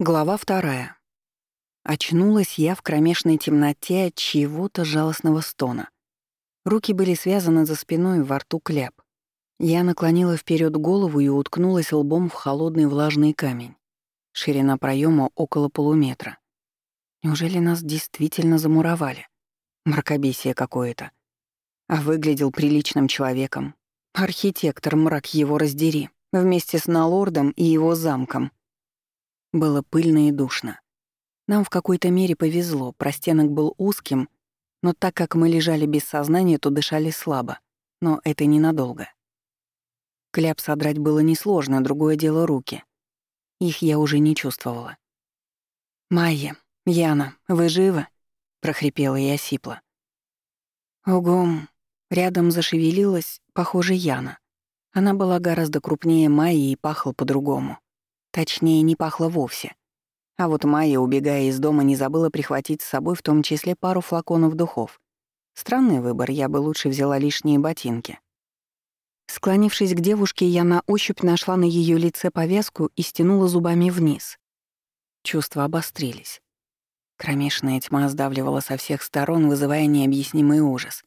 Глава вторая. Очнулась я в кромешной темноте от чьего-то жалостного стона. Руки были связаны за спиной, во рту кляп. Я наклонила вперед голову и уткнулась лбом в холодный влажный камень. Ширина проема около полуметра. Неужели нас действительно замуровали? Мракобесие какое-то. А выглядел приличным человеком. Архитектор, мрак его раздери, вместе с Налордом и его замком — было пыльно и душно. Нам в какой-то мере повезло, простенок был узким, но так как мы лежали без сознания, то дышали слабо. Но это ненадолго. Кляп содрать было несложно, другое дело — руки. Их я уже не чувствовала. «Майя, Яна, вы живы?» — прохрипела я сипло. Угом. Рядом зашевелилась, похоже, Яна. Она была гораздо крупнее Майи и пахла по-другому. Точнее, не пахло вовсе. А вот Майя, убегая из дома, не забыла прихватить с собой в том числе пару флаконов духов. Странный выбор, я бы лучше взяла лишние ботинки. Склонившись к девушке, я на ощупь нашла на ее лице повязку и стянула зубами вниз. Чувства обострились. Кромешная тьма сдавливала со всех сторон, вызывая необъяснимый ужас.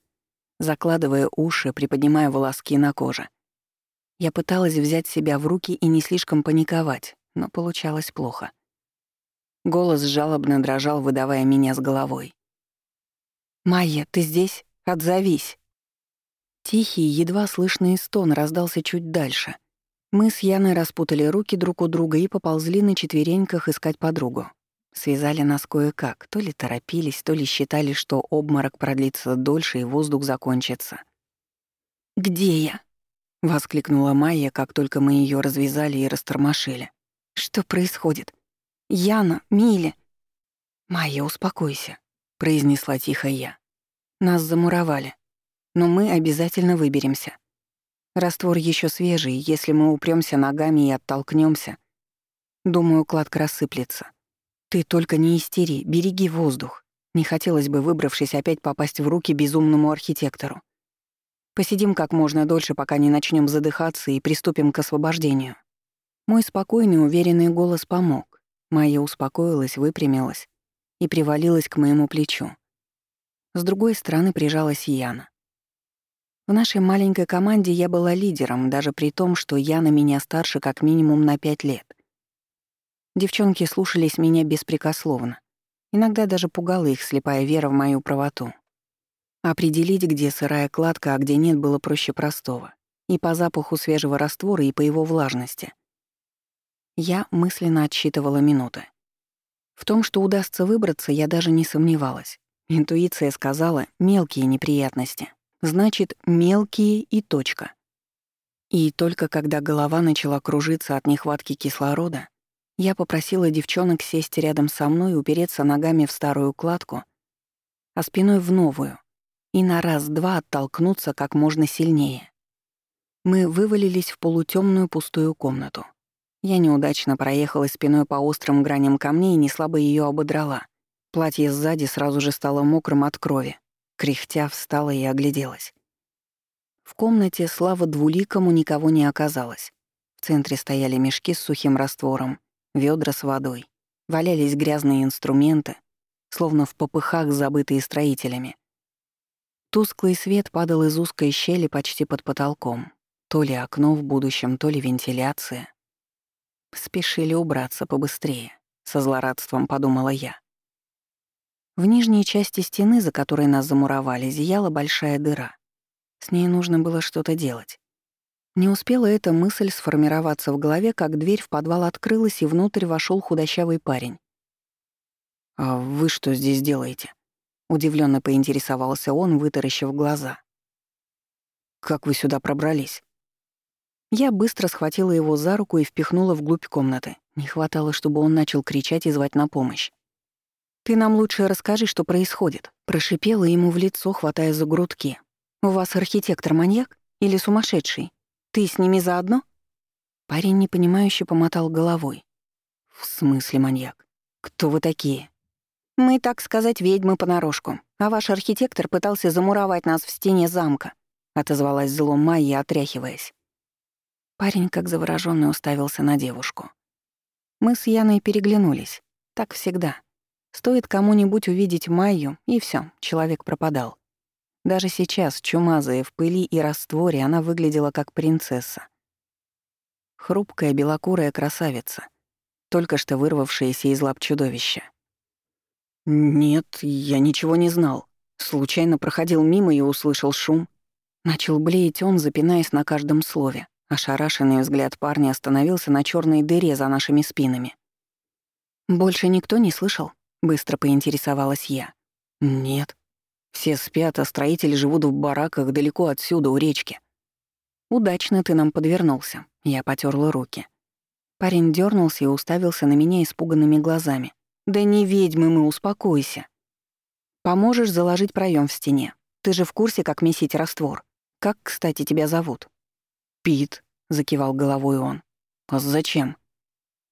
Закладывая уши, приподнимая волоски на коже. Я пыталась взять себя в руки и не слишком паниковать, но получалось плохо. Голос жалобно дрожал, выдавая меня с головой. «Майя, ты здесь? Отзовись!» Тихий, едва слышный стон раздался чуть дальше. Мы с Яной распутали руки друг у друга и поползли на четвереньках искать подругу. Связали нас кое-как, то ли торопились, то ли считали, что обморок продлится дольше и воздух закончится. «Где я?» — воскликнула Майя, как только мы ее развязали и растормошили. «Что происходит? Яна, Миле!» «Майя, успокойся», — произнесла тихо я. «Нас замуровали, но мы обязательно выберемся. Раствор еще свежий, если мы упремся ногами и оттолкнемся, думаю, кладка рассыплется. Ты только не истери, береги воздух. Не хотелось бы, выбравшись, опять попасть в руки безумному архитектору. Посидим как можно дольше, пока не начнем задыхаться и приступим к освобождению. Мой спокойный, уверенный голос помог. Майя успокоилась, выпрямилась и привалилась к моему плечу. С другой стороны прижалась Яна. В нашей маленькой команде я была лидером, даже при том, что Яна меня старше как минимум на пять лет. Девчонки слушались меня беспрекословно. Иногда даже пугала их слепая вера в мою правоту. Определить, где сырая кладка, а где нет, было проще простого. И по запаху свежего раствора, и по его влажности. Я мысленно отсчитывала минуты. В том, что удастся выбраться, я даже не сомневалась. Интуиция сказала «мелкие неприятности». Значит, мелкие и точка. И только когда голова начала кружиться от нехватки кислорода, я попросила девчонок сесть рядом со мной, упереться ногами в старую кладку, а спиной в новую, и на раз-два оттолкнуться как можно сильнее. Мы вывалились в полутемную пустую комнату. Я неудачно проехала спиной по острым граням камней и неслабо ее ободрала. Платье сзади сразу же стало мокрым от крови. Кряхтя встала и огляделась. В комнате, слава двуликому, никого не оказалось. В центре стояли мешки с сухим раствором, ведра с водой. Валялись грязные инструменты, словно в попыхах, забытые строителями. Тусклый свет падал из узкой щели почти под потолком. То ли окно в будущем, то ли вентиляция. Спешили убраться побыстрее, со злорадством подумала я. В нижней части стены, за которой нас замуровали, зияла большая дыра. С ней нужно было что-то делать. Не успела эта мысль сформироваться в голове, как дверь в подвал открылась, и внутрь вошел худощавый парень. «А вы что здесь делаете?» Удивленно поинтересовался он, вытаращив глаза. «Как вы сюда пробрались?» Я быстро схватила его за руку и впихнула вглубь комнаты. Не хватало, чтобы он начал кричать и звать на помощь. «Ты нам лучше расскажи, что происходит», — прошипела ему в лицо, хватая за грудки. «У вас архитектор-маньяк или сумасшедший? Ты с ними заодно?» Парень непонимающе помотал головой. «В смысле маньяк? Кто вы такие?» Мы, так сказать, ведьмы понарошку, а ваш архитектор пытался замуровать нас в стене замка», — отозвалась зло Майя, отряхиваясь. Парень, как заворожённый, уставился на девушку. Мы с Яной переглянулись. Так всегда. Стоит кому-нибудь увидеть Майю, и все, человек пропадал. Даже сейчас, чумазая в пыли и растворе, она выглядела как принцесса. Хрупкая белокурая красавица, только что вырвавшаяся из лап чудовища. «Нет, я ничего не знал. Случайно проходил мимо и услышал шум». Начал блеять он, запинаясь на каждом слове. Ошарашенный взгляд парня остановился на черной дыре за нашими спинами. «Больше никто не слышал?» — быстро поинтересовалась я. «Нет. Все спят, а строители живут в бараках далеко отсюда, у речки. Удачно ты нам подвернулся. Я потерла руки. Парень дернулся и уставился на меня испуганными глазами. «Да не ведьмы мы, успокойся. Поможешь заложить проем в стене. Ты же в курсе, как месить раствор. Как, кстати, тебя зовут?» «Пит», — закивал головой он. «А зачем?»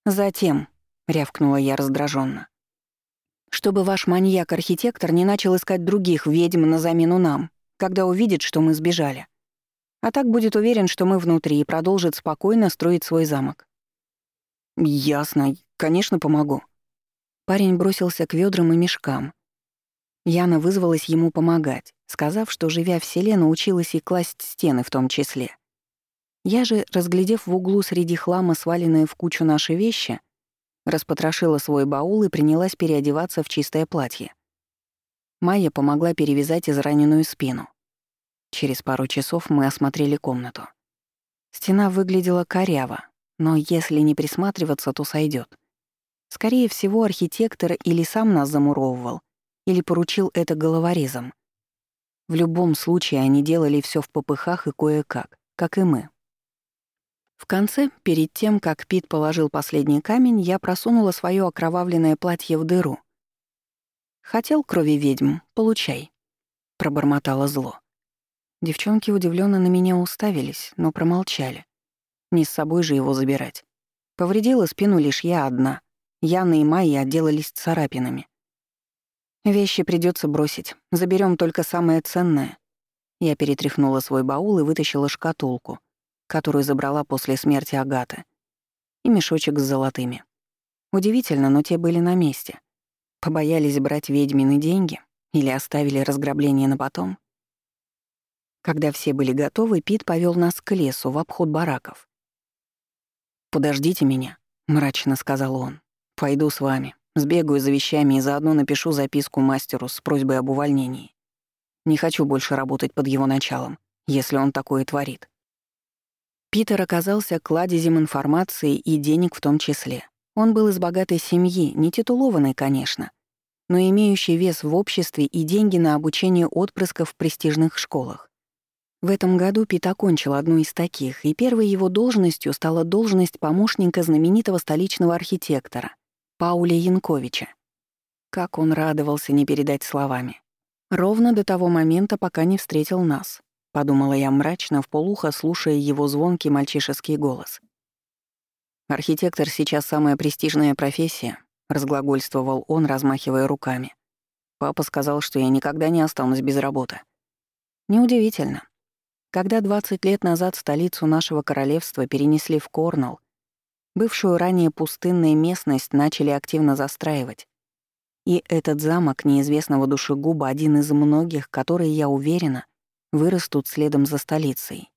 «Затем», — рявкнула я раздраженно. «Чтобы ваш маньяк-архитектор не начал искать других ведьм на замену нам, когда увидит, что мы сбежали. А так будет уверен, что мы внутри, и продолжит спокойно строить свой замок». «Ясно. Конечно, помогу». Парень бросился к ведрам и мешкам. Яна вызвалась ему помогать, сказав, что, живя в селе, научилась и класть стены в том числе. Я же, разглядев в углу среди хлама сваленные в кучу наши вещи, распотрошила свой баул и принялась переодеваться в чистое платье. Майя помогла перевязать израненную спину. Через пару часов мы осмотрели комнату. Стена выглядела коряво, но если не присматриваться, то сойдет. Скорее всего, архитектор или сам нас замуровывал, или поручил это головорезом. В любом случае, они делали все в попыхах и кое-как, как и мы. В конце, перед тем, как Пит положил последний камень, я просунула свое окровавленное платье в дыру. «Хотел крови ведьм? Получай», — пробормотало зло. Девчонки удивленно на меня уставились, но промолчали. Не с собой же его забирать. Повредила спину лишь я одна. Яна и Майя отделались царапинами. Вещи придется бросить. Заберем только самое ценное. Я перетряхнула свой баул и вытащила шкатулку, которую забрала после смерти Агаты, и мешочек с золотыми. Удивительно, но те были на месте. Побоялись брать ведьмины деньги или оставили разграбление на потом. Когда все были готовы, Пит повел нас к лесу в обход бараков. «Подождите меня», — мрачно сказал он. «Пойду с вами, сбегаю за вещами и заодно напишу записку мастеру с просьбой об увольнении. Не хочу больше работать под его началом, если он такое творит». Питер оказался кладезем информации и денег в том числе. Он был из богатой семьи, не титулованный, конечно, но имеющий вес в обществе и деньги на обучение отпрысков в престижных школах. В этом году Пит окончил одну из таких, и первой его должностью стала должность помощника знаменитого столичного архитектора Пауля Янковича. Как он радовался не передать словами. Ровно до того момента, пока не встретил нас подумала я мрачно, вполуха слушая его звонкий мальчишеский голос. «Архитектор сейчас самая престижная профессия», — разглагольствовал он, размахивая руками. «Папа сказал, что я никогда не останусь без работы». Неудивительно. Когда 20 лет назад столицу нашего королевства перенесли в Корнелл, бывшую ранее пустынную местность начали активно застраивать. И этот замок неизвестного душегуба один из многих, который, я уверена, вырастут следом за столицей.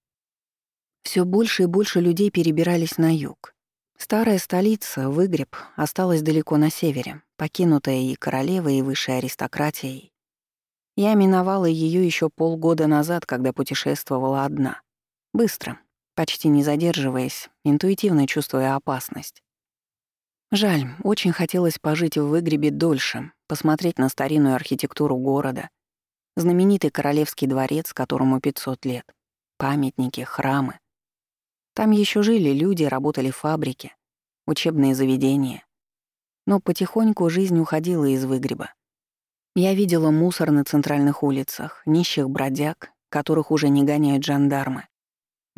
Все больше и больше людей перебирались на юг. Старая столица, Выгреб, осталась далеко на севере, покинутая и королевой, и высшей аристократией. Я миновала ее еще полгода назад, когда путешествовала одна. Быстро, почти не задерживаясь, интуитивно чувствуя опасность. Жаль, очень хотелось пожить в Выгребе дольше, посмотреть на старинную архитектуру города, знаменитый королевский дворец, которому 500 лет, памятники, храмы. Там еще жили люди, работали фабрики, учебные заведения. Но потихоньку жизнь уходила из выгреба. Я видела мусор на центральных улицах, нищих бродяг, которых уже не гоняют жандармы,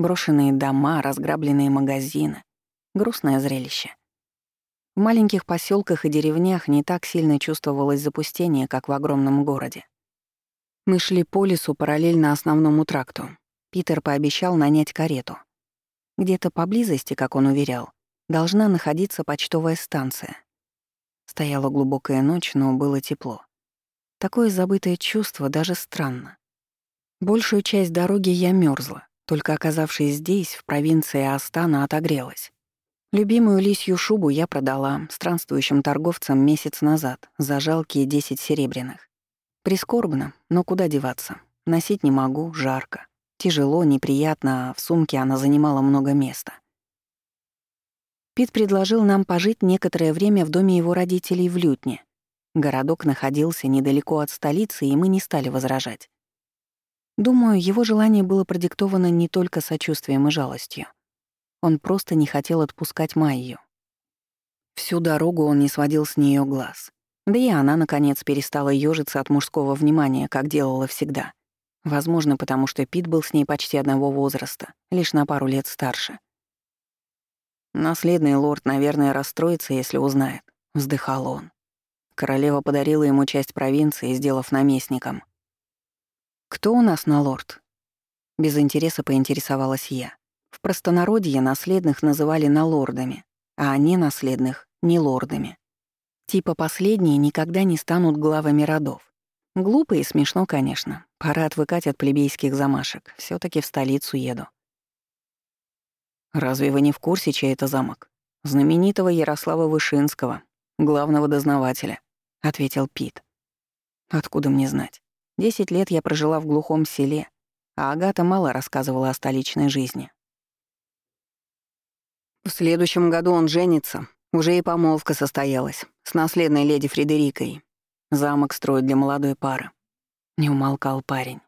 брошенные дома, разграбленные магазины. Грустное зрелище. В маленьких поселках и деревнях не так сильно чувствовалось запустение, как в огромном городе. Мы шли по лесу параллельно основному тракту. Питер пообещал нанять карету. Где-то поблизости, как он уверял, должна находиться почтовая станция. Стояла глубокая ночь, но было тепло. Такое забытое чувство даже странно. Большую часть дороги я мерзла, только оказавшись здесь, в провинции Астана, отогрелась. Любимую лисью шубу я продала странствующим торговцам месяц назад за жалкие 10 серебряных. Прискорбно, но куда деваться. Носить не могу, жарко. Тяжело, неприятно, а в сумке она занимала много места. Пит предложил нам пожить некоторое время в доме его родителей в Лютне. Городок находился недалеко от столицы, и мы не стали возражать. Думаю, его желание было продиктовано не только сочувствием и жалостью. Он просто не хотел отпускать Майю. Всю дорогу он не сводил с нее глаз. Да и она, наконец, перестала ёжиться от мужского внимания, как делала всегда. Возможно, потому что Пит был с ней почти одного возраста, лишь на пару лет старше. «Наследный лорд, наверное, расстроится, если узнает», — вздыхал он. Королева подарила ему часть провинции, сделав наместником. «Кто у нас на лорд?» Без интереса поинтересовалась я. В простонародье наследных называли налордами, а не наследных — не лордами. Типа последние никогда не станут главами родов. Глупо и смешно, конечно. Пора отвыкать от плебейских замашек. все таки в столицу еду. Разве вы не в курсе, чей это замок? Знаменитого Ярослава Вышинского, главного дознавателя, ответил Пит. Откуда мне знать? Десять лет я прожила в глухом селе, а Агата мало рассказывала о столичной жизни. В следующем году он женится. Уже и помолвка состоялась с наследной леди Фредерикой. Замок строят для молодой пары. Не умолкал парень.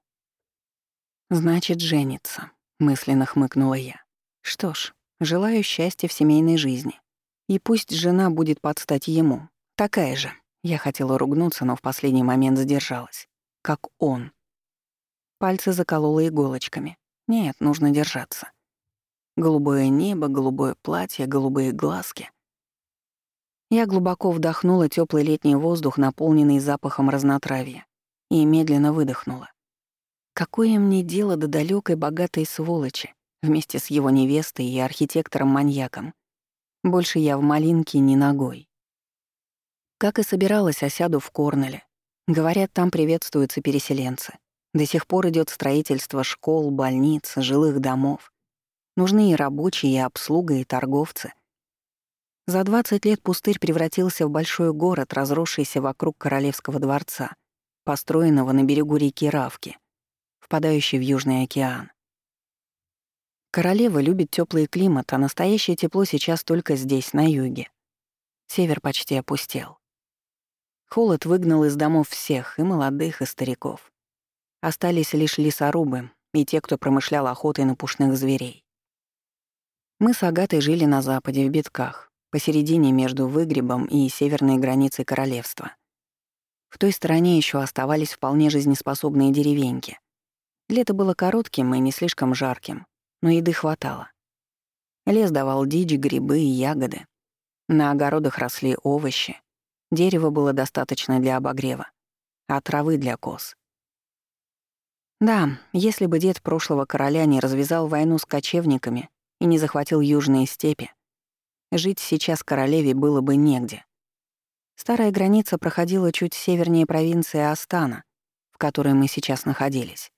«Значит, женится», — мысленно хмыкнула я. «Что ж, желаю счастья в семейной жизни. И пусть жена будет под стать ему. Такая же». Я хотела ругнуться, но в последний момент сдержалась. Как он. Пальцы заколола иголочками. Нет, нужно держаться. Голубое небо, голубое платье, голубые глазки. Я глубоко вдохнула теплый летний воздух, наполненный запахом разнотравья, и медленно выдохнула. Какое мне дело до далекой богатой сволочи, вместе с его невестой и архитектором-маньяком? Больше я в малинке не ногой. Как и собиралась, осяду в Корнеле. Говорят, там приветствуются переселенцы. До сих пор идет строительство школ, больниц, жилых домов. Нужны и рабочие, и обслуга, и торговцы. За 20 лет пустырь превратился в большой город, разросшийся вокруг Королевского дворца, построенного на берегу реки Равки, впадающей в Южный океан. Королева любит теплый климат, а настоящее тепло сейчас только здесь, на юге. Север почти опустел. Холод выгнал из домов всех, и молодых, и стариков. Остались лишь лесорубы и те, кто промышлял охотой на пушных зверей. Мы с Агатой жили на западе, в Битках, посередине между выгребом и северной границей королевства. В той стороне еще оставались вполне жизнеспособные деревеньки. Лето было коротким и не слишком жарким, но еды хватало. Лес давал дичь, грибы и ягоды. На огородах росли овощи. Дерева было достаточно для обогрева, а травы для коз. Да, если бы дед прошлого короля не развязал войну с кочевниками и не захватил южные степи, жить сейчас королеве было бы негде. Старая граница проходила чуть севернее провинции Астана, в которой мы сейчас находились.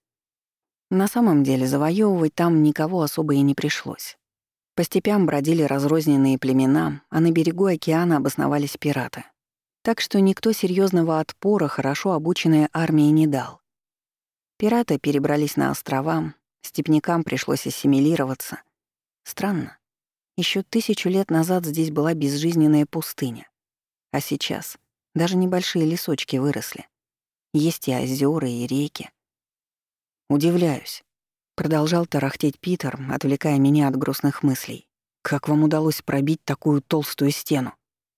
На самом деле завоевывать там никого особо и не пришлось. По степям бродили разрозненные племена, а на берегу океана обосновались пираты. Так что никто серьезного отпора хорошо обученной армии не дал. Пираты перебрались на острова, степнякам пришлось ассимилироваться — Странно. Еще тысячу лет назад здесь была безжизненная пустыня. А сейчас даже небольшие лесочки выросли. Есть и озера, и реки. Удивляюсь. Продолжал тарахтеть Питер, отвлекая меня от грустных мыслей. Как вам удалось пробить такую толстую стену?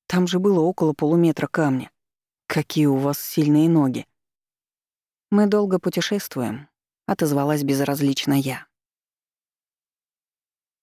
Там же было около полуметра камня. Какие у вас сильные ноги. Мы долго путешествуем, отозвалась безразлично я.